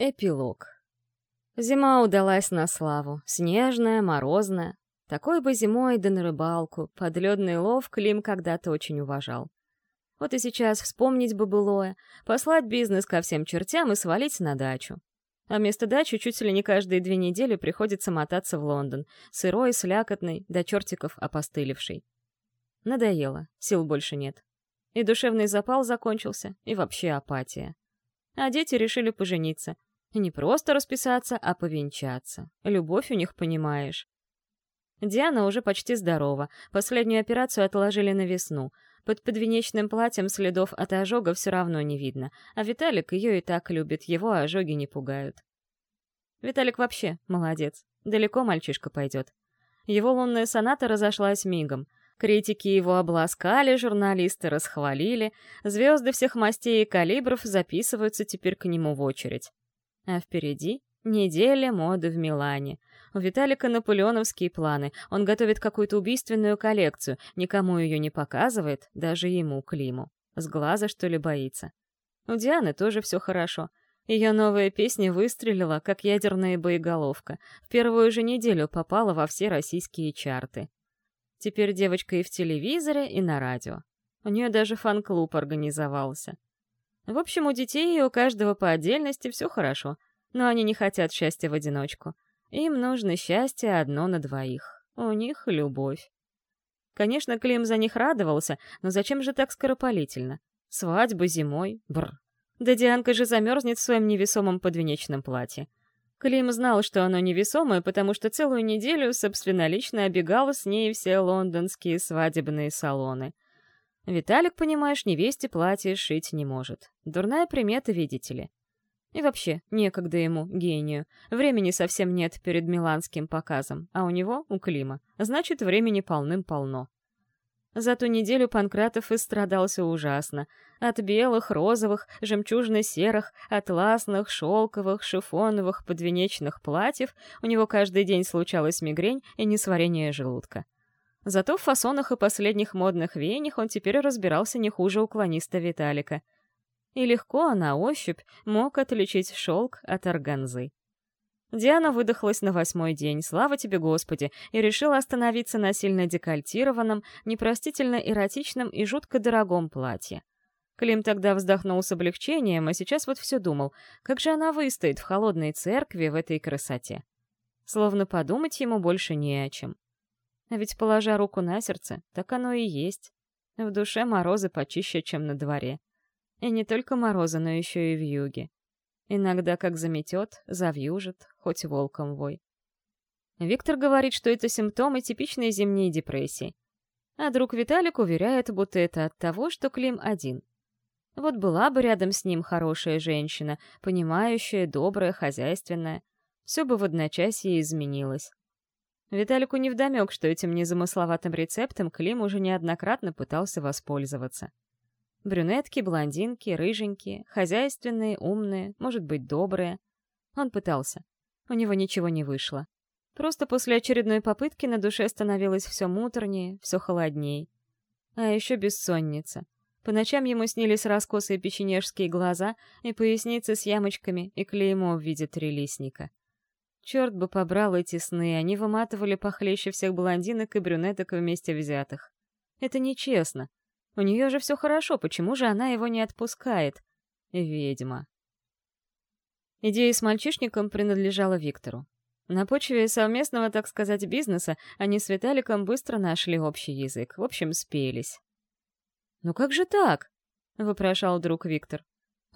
Эпилог. Зима удалась на славу. Снежная, морозная. Такой бы зимой да на рыбалку. Подледный лов Клим когда-то очень уважал. Вот и сейчас вспомнить бы былое, послать бизнес ко всем чертям и свалить на дачу. А вместо дачи чуть ли не каждые две недели приходится мотаться в Лондон, сырой, слякотный, до чертиков опостылевший. Надоело, сил больше нет. И душевный запал закончился, и вообще апатия. А дети решили пожениться — не просто расписаться, а повенчаться. Любовь у них, понимаешь. Диана уже почти здорова. Последнюю операцию отложили на весну. Под подвенечным платьем следов от ожога все равно не видно, а Виталик ее и так любит, его ожоги не пугают. Виталик вообще молодец. Далеко мальчишка пойдет. Его лунная соната разошлась мигом. Критики его обласкали, журналисты расхвалили, звезды всех мастей и калибров записываются теперь к нему в очередь. А впереди неделя моды в Милане. У Виталика наполеоновские планы. Он готовит какую-то убийственную коллекцию, никому ее не показывает, даже ему, Климу. С глаза, что ли, боится. У Дианы тоже все хорошо. Ее новая песня выстрелила, как ядерная боеголовка. В первую же неделю попала во все российские чарты. Теперь девочка и в телевизоре, и на радио. У нее даже фан-клуб организовался. В общем, у детей и у каждого по отдельности все хорошо, но они не хотят счастья в одиночку. Им нужно счастье одно на двоих. У них любовь. Конечно, Клим за них радовался, но зачем же так скоропалительно? Свадьба зимой, бр. Да Дианка же замерзнет в своем невесомом подвенечном платье. Клим знал, что оно невесомое, потому что целую неделю собственнолично обегал с ней все лондонские свадебные салоны — Виталик, понимаешь, невесте платье шить не может. Дурная примета, видите ли. И вообще, некогда ему, гению. Времени совсем нет перед миланским показом, а у него, у Клима, значит, времени полным-полно. За ту неделю Панкратов истрадался ужасно. От белых, розовых, жемчужно-серых, атласных, шелковых, шифоновых, подвенечных платьев у него каждый день случалась мигрень и несварение желудка. Зато в фасонах и последних модных веяниях он теперь разбирался не хуже уклониста Виталика. И легко, на ощупь, мог отличить шелк от органзы. Диана выдохлась на восьмой день, слава тебе, Господи, и решила остановиться на сильно декольтированном, непростительно эротичном и жутко дорогом платье. Клим тогда вздохнул с облегчением, а сейчас вот все думал, как же она выстоит в холодной церкви в этой красоте. Словно подумать ему больше не о чем. А ведь, положа руку на сердце, так оно и есть. В душе морозы почище, чем на дворе. И не только морозы, но еще и вьюги. Иногда как заметет, завьюжит, хоть волком вой. Виктор говорит, что это симптомы типичной зимней депрессии. А друг Виталик уверяет, будто это от того, что Клим один. Вот была бы рядом с ним хорошая женщина, понимающая, добрая, хозяйственная, все бы в одночасье изменилось. Виталику невдомек, что этим незамысловатым рецептом Клим уже неоднократно пытался воспользоваться. Брюнетки, блондинки, рыженькие, хозяйственные, умные, может быть, добрые. Он пытался. У него ничего не вышло. Просто после очередной попытки на душе становилось все муторнее, все холодней. А еще бессонница. По ночам ему снились раскосые печенежские глаза и поясницы с ямочками и клеймо в виде трилистника. Черт бы побрал эти сны, они выматывали похлеще всех блондинок и брюнеток вместе взятых. Это нечестно. У нее же все хорошо, почему же она его не отпускает? Ведьма. Идея с мальчишником принадлежала Виктору. На почве совместного, так сказать, бизнеса они с Виталиком быстро нашли общий язык, в общем, спелись. «Ну как же так?» — вопрошал друг Виктор.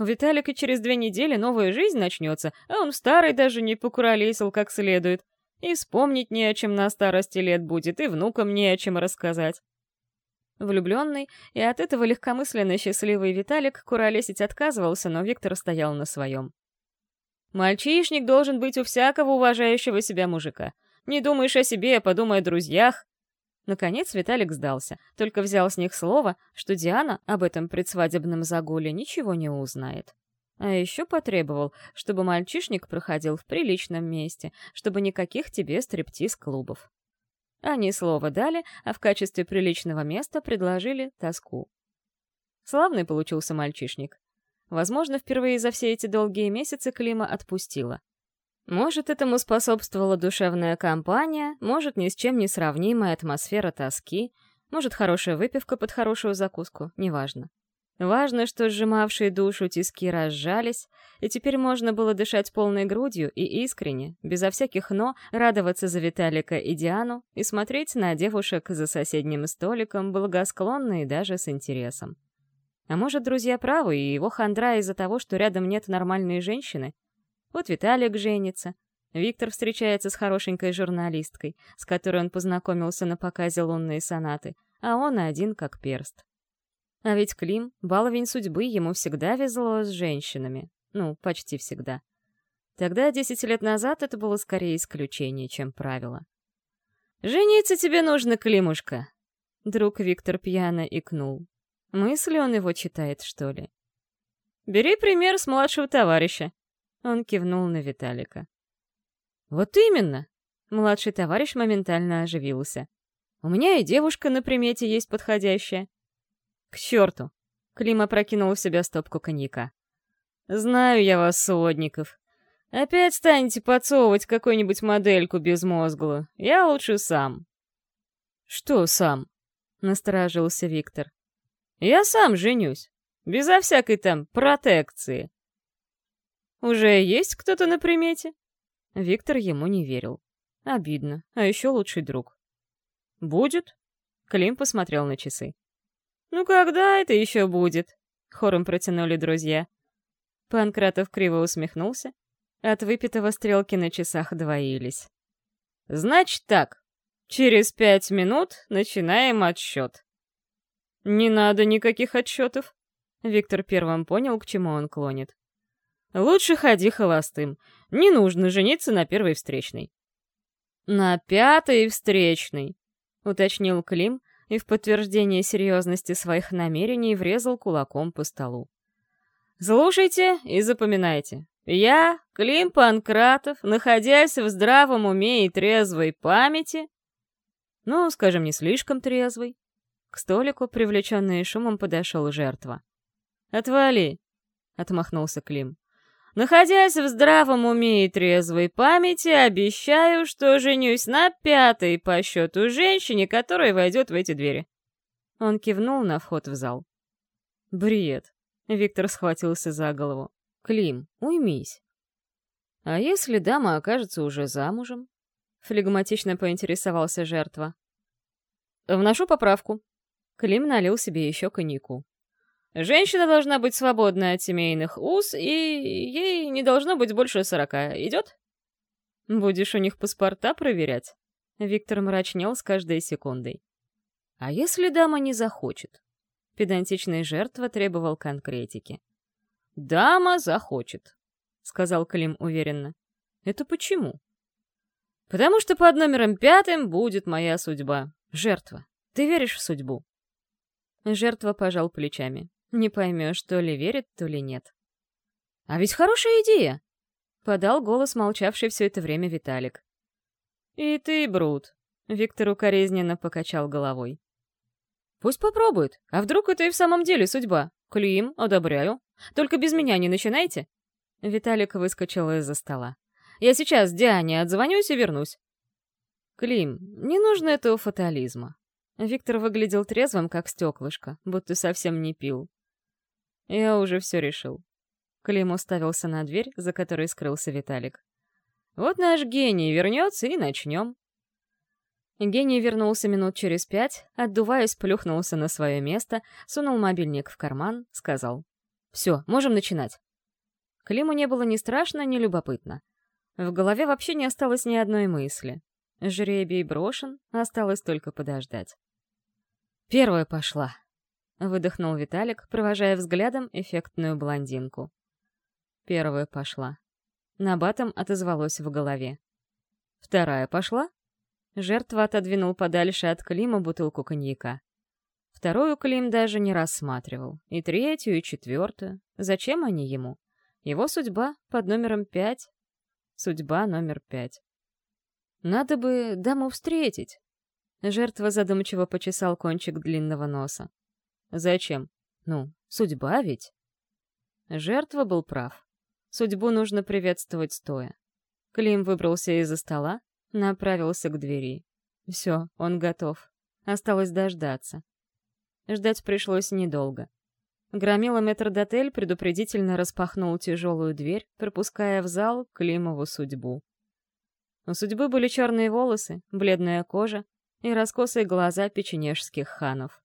У Виталика через две недели новая жизнь начнется, а он старый даже не покуролесил как следует. И вспомнить не о чем на старости лет будет, и внукам не о чем рассказать. Влюбленный и от этого легкомысленно счастливый Виталик куролесить отказывался, но Виктор стоял на своем. «Мальчишник должен быть у всякого уважающего себя мужика. Не думаешь о себе, а подумай о друзьях. Наконец Виталик сдался, только взял с них слово, что Диана об этом предсвадебном загуле ничего не узнает. А еще потребовал, чтобы мальчишник проходил в приличном месте, чтобы никаких тебе стриптиз-клубов. Они слово дали, а в качестве приличного места предложили тоску. Славный получился мальчишник. Возможно, впервые за все эти долгие месяцы Клима отпустила. Может, этому способствовала душевная компания, может, ни с чем не сравнимая атмосфера тоски, может, хорошая выпивка под хорошую закуску, неважно. Важно, что сжимавшие душу тиски разжались, и теперь можно было дышать полной грудью и искренне, безо всяких «но», радоваться за Виталика и Диану и смотреть на девушек за соседним столиком благосклонно и даже с интересом. А может, друзья правы, и его хандра из-за того, что рядом нет нормальной женщины? Вот Виталик женится, Виктор встречается с хорошенькой журналисткой, с которой он познакомился на показе лунной сонаты, а он один как перст. А ведь Клим, баловень судьбы, ему всегда везло с женщинами. Ну, почти всегда. Тогда, десять лет назад, это было скорее исключение, чем правило. «Жениться тебе нужно, Климушка!» Друг Виктор пьяно икнул. Мысли он его читает, что ли? «Бери пример с младшего товарища!» Он кивнул на Виталика. «Вот именно!» Младший товарищ моментально оживился. «У меня и девушка на примете есть подходящая. «К черту!» — Клим опрокинул в себя стопку коньяка. «Знаю я вас, Содников. Опять станете подсовывать какую-нибудь модельку безмозглую. Я лучше сам». «Что сам?» — насторожился Виктор. «Я сам женюсь. Безо всякой там протекции». «Уже есть кто-то на примете?» Виктор ему не верил. Обидно, а еще лучший друг. «Будет?» Клим посмотрел на часы. «Ну когда это еще будет?» — хором протянули друзья. Панкратов криво усмехнулся. От выпитого стрелки на часах двоились. «Значит так, через пять минут начинаем отсчет». «Не надо никаких отсчетов», — Виктор первым понял, к чему он клонит. «Лучше ходи холостым. Не нужно жениться на первой встречной». «На пятой встречной», — уточнил Клим, и в подтверждение серьезности своих намерений врезал кулаком по столу. «Слушайте и запоминайте. Я, Клим Панкратов, находясь в здравом уме и трезвой памяти, ну, скажем, не слишком трезвый, к столику, привлеченный шумом, подошел жертва. «Отвали!» — отмахнулся Клим. Находясь в здравом уме и трезвой памяти, обещаю, что женюсь на пятой по счету женщине, которая войдет в эти двери. Он кивнул на вход в зал. Бред. Виктор схватился за голову. Клим, уймись. А если дама окажется уже замужем? Флегматично поинтересовался жертва. Вношу поправку. Клим налил себе еще коньяку. Женщина должна быть свободна от семейных уз, и ей не должно быть больше сорока. Идет? Будешь у них паспорта проверять? Виктор мрачнел с каждой секундой. А если дама не захочет? Педантичная жертва требовал конкретики. «Дама захочет», — сказал Клим уверенно. «Это почему?» «Потому что под номером пятым будет моя судьба. Жертва. Ты веришь в судьбу?» Жертва пожал плечами. Не поймешь, то ли верит, то ли нет. «А ведь хорошая идея!» — подал голос молчавший все это время Виталик. «И ты, Брут!» — Виктор укоризненно покачал головой. «Пусть попробует. А вдруг это и в самом деле судьба? Клим, одобряю. Только без меня не начинайте!» Виталик выскочил из-за стола. «Я сейчас Диане отзвонюсь и вернусь». «Клим, не нужно этого фатализма». Виктор выглядел трезвым, как стеклышко, будто совсем не пил. Я уже все решил. Клим уставился на дверь, за которой скрылся Виталик. Вот наш гений вернется и начнем. Гений вернулся минут через пять, отдуваясь, плюхнулся на свое место, сунул мобильник в карман, сказал. «Все, можем начинать». Климу не было ни страшно, ни любопытно. В голове вообще не осталось ни одной мысли. Жребий брошен, осталось только подождать. Первая пошла. Выдохнул Виталик, провожая взглядом эффектную блондинку. Первая пошла. На батом отозвалось в голове. Вторая пошла? Жертва отодвинул подальше от Клима бутылку коньяка. Вторую Клим даже не рассматривал. И третью, и четвертую. Зачем они ему? Его судьба под номером пять. Судьба номер пять. Надо бы даму встретить. Жертва задумчиво почесал кончик длинного носа. Зачем? Ну, судьба ведь. Жертва был прав. Судьбу нужно приветствовать стоя. Клим выбрался из-за стола, направился к двери. Все, он готов. Осталось дождаться. Ждать пришлось недолго. Громила метрдотель предупредительно распахнул тяжелую дверь, пропуская в зал Климову судьбу. У судьбы были черные волосы, бледная кожа и раскосые глаза печенежских ханов.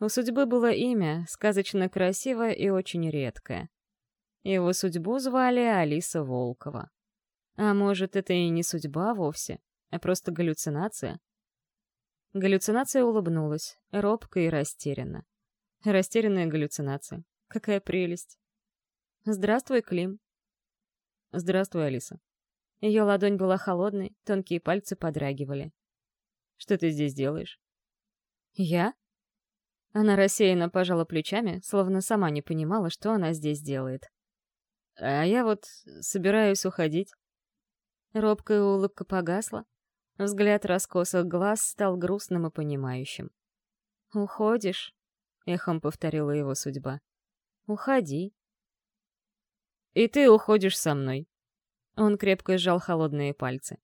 У судьбы было имя, сказочно красивое и очень редкое. Его судьбу звали Алиса Волкова. А может, это и не судьба вовсе, а просто галлюцинация? Галлюцинация улыбнулась, робко и растерянно. Растерянная галлюцинация. Какая прелесть. «Здравствуй, Клим». «Здравствуй, Алиса». Ее ладонь была холодной, тонкие пальцы подрагивали. «Что ты здесь делаешь?» «Я?» Она рассеянно пожала плечами, словно сама не понимала, что она здесь делает. «А я вот собираюсь уходить». Робкая улыбка погасла. Взгляд раскосых глаз стал грустным и понимающим. «Уходишь?» — эхом повторила его судьба. «Уходи». «И ты уходишь со мной». Он крепко сжал холодные пальцы.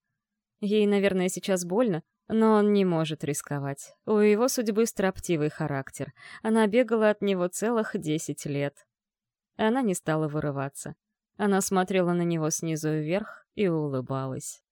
Ей, наверное, сейчас больно, но он не может рисковать. У его судьбы строптивый характер. Она бегала от него целых десять лет. Она не стала вырываться. Она смотрела на него снизу вверх и улыбалась.